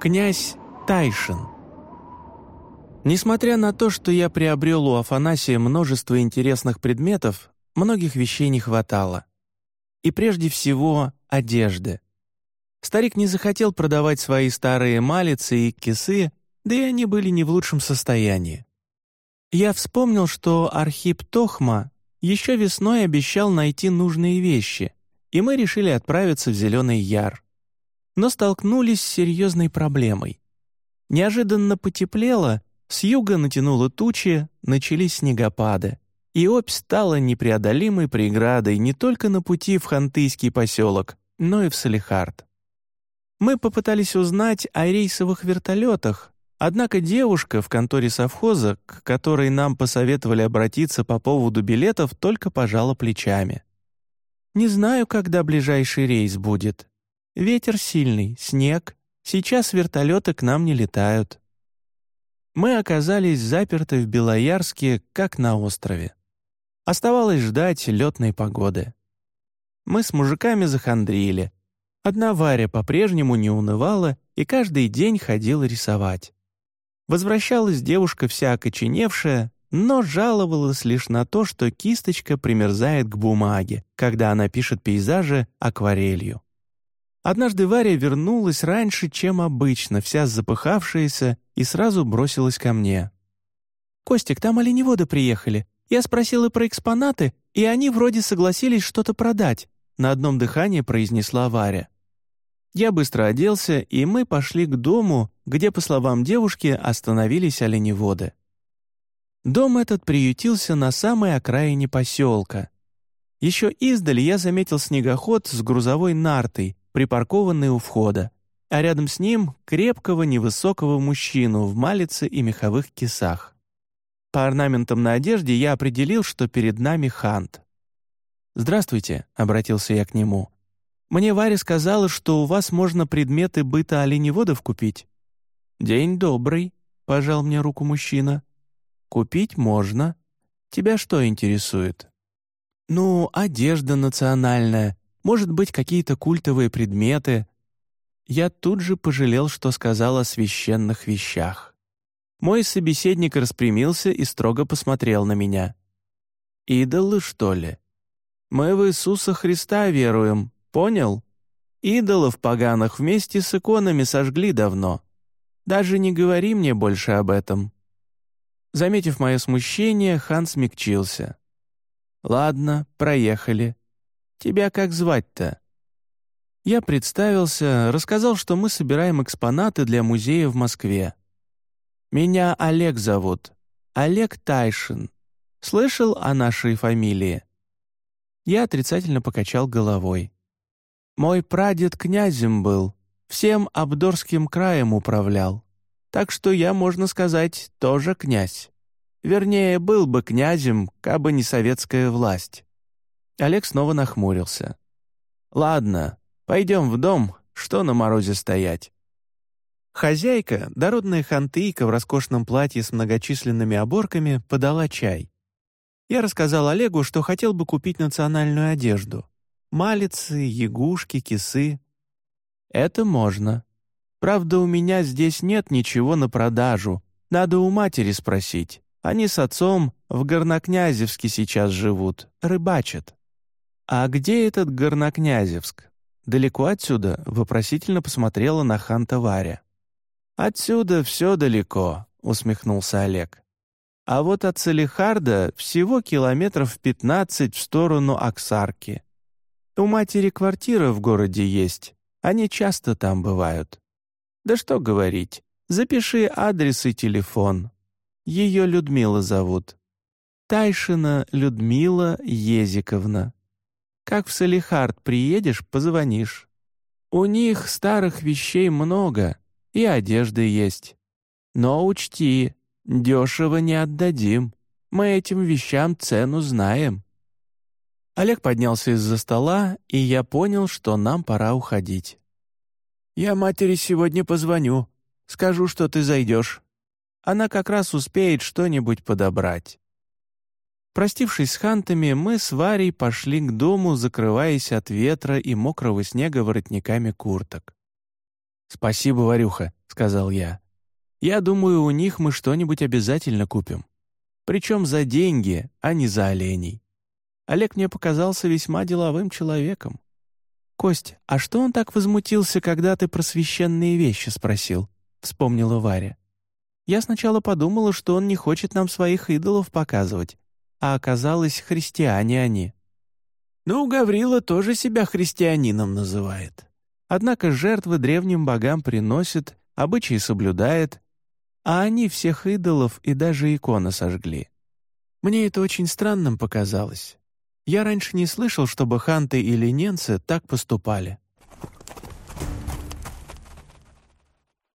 Князь Тайшин. Несмотря на то, что я приобрел у Афанасия множество интересных предметов, многих вещей не хватало. И прежде всего одежды. Старик не захотел продавать свои старые малицы и кисы, да и они были не в лучшем состоянии. Я вспомнил, что Архип Тохма еще весной обещал найти нужные вещи, и мы решили отправиться в Зеленый Яр. Но столкнулись с серьезной проблемой. Неожиданно потеплело, с юга натянуло тучи, начались снегопады, и Обь стала непреодолимой преградой не только на пути в Хантыйский поселок, но и в Салихард. Мы попытались узнать о рейсовых вертолетах, однако девушка в конторе совхоза, к которой нам посоветовали обратиться по поводу билетов, только пожала плечами. «Не знаю, когда ближайший рейс будет. Ветер сильный, снег. Сейчас вертолеты к нам не летают». Мы оказались заперты в Белоярске, как на острове. Оставалось ждать летной погоды. Мы с мужиками захандрили, Одна Варя по-прежнему не унывала и каждый день ходила рисовать. Возвращалась девушка вся окоченевшая, но жаловалась лишь на то, что кисточка примерзает к бумаге, когда она пишет пейзажи акварелью. Однажды Варя вернулась раньше, чем обычно, вся запыхавшаяся, и сразу бросилась ко мне. «Костик, там оленеводы приехали. Я спросила про экспонаты, и они вроде согласились что-то продать», на одном дыхании произнесла Варя. Я быстро оделся, и мы пошли к дому, где, по словам девушки, остановились оленеводы. Дом этот приютился на самой окраине поселка. Еще издали я заметил снегоход с грузовой нартой, припаркованный у входа, а рядом с ним крепкого невысокого мужчину в малице и меховых кисах. По орнаментам на одежде я определил, что перед нами хант. «Здравствуйте», — обратился я к нему. Мне Варя сказала, что у вас можно предметы быта оленеводов купить». «День добрый», — пожал мне руку мужчина. «Купить можно. Тебя что интересует?» «Ну, одежда национальная, может быть, какие-то культовые предметы». Я тут же пожалел, что сказал о священных вещах. Мой собеседник распрямился и строго посмотрел на меня. «Идолы, что ли? Мы в Иисуса Христа веруем, Понял? Идолов поганых вместе с иконами сожгли давно. Даже не говори мне больше об этом». Заметив мое смущение, хан смягчился. «Ладно, проехали. Тебя как звать-то?» Я представился, рассказал, что мы собираем экспонаты для музея в Москве. «Меня Олег зовут. Олег Тайшин. Слышал о нашей фамилии?» Я отрицательно покачал головой. Мой прадед князем был, всем Абдорским краем управлял. Так что я, можно сказать, тоже князь. Вернее, был бы князем, кабы не советская власть». Олег снова нахмурился. «Ладно, пойдем в дом, что на морозе стоять». Хозяйка, дородная хантыйка в роскошном платье с многочисленными оборками, подала чай. Я рассказал Олегу, что хотел бы купить национальную одежду. Малицы, ягушки, кисы. Это можно. Правда, у меня здесь нет ничего на продажу. Надо у матери спросить. Они с отцом в Горнокнязевске сейчас живут, рыбачат. А где этот Горнокнязевск? Далеко отсюда?» — вопросительно посмотрела на Ханта Варя. «Отсюда все далеко», — усмехнулся Олег. «А вот от Салихарда всего километров пятнадцать в сторону Аксарки. У матери квартира в городе есть, они часто там бывают. Да что говорить, запиши адрес и телефон. Ее Людмила зовут. Тайшина Людмила Езиковна. Как в Салихард приедешь, позвонишь. У них старых вещей много, и одежды есть. Но учти, дешево не отдадим. Мы этим вещам цену знаем. Олег поднялся из-за стола, и я понял, что нам пора уходить. «Я матери сегодня позвоню. Скажу, что ты зайдешь. Она как раз успеет что-нибудь подобрать». Простившись с хантами, мы с Варей пошли к дому, закрываясь от ветра и мокрого снега воротниками курток. «Спасибо, Варюха», — сказал я. «Я думаю, у них мы что-нибудь обязательно купим. Причем за деньги, а не за оленей. Олег мне показался весьма деловым человеком». «Кость, а что он так возмутился, когда ты про священные вещи спросил?» — вспомнила Варя. «Я сначала подумала, что он не хочет нам своих идолов показывать, а оказалось, христиане они». «Ну, Гаврила тоже себя христианином называет. Однако жертвы древним богам приносит, обычаи соблюдает, а они всех идолов и даже иконы сожгли. Мне это очень странным показалось. Я раньше не слышал, чтобы ханты или ненцы так поступали.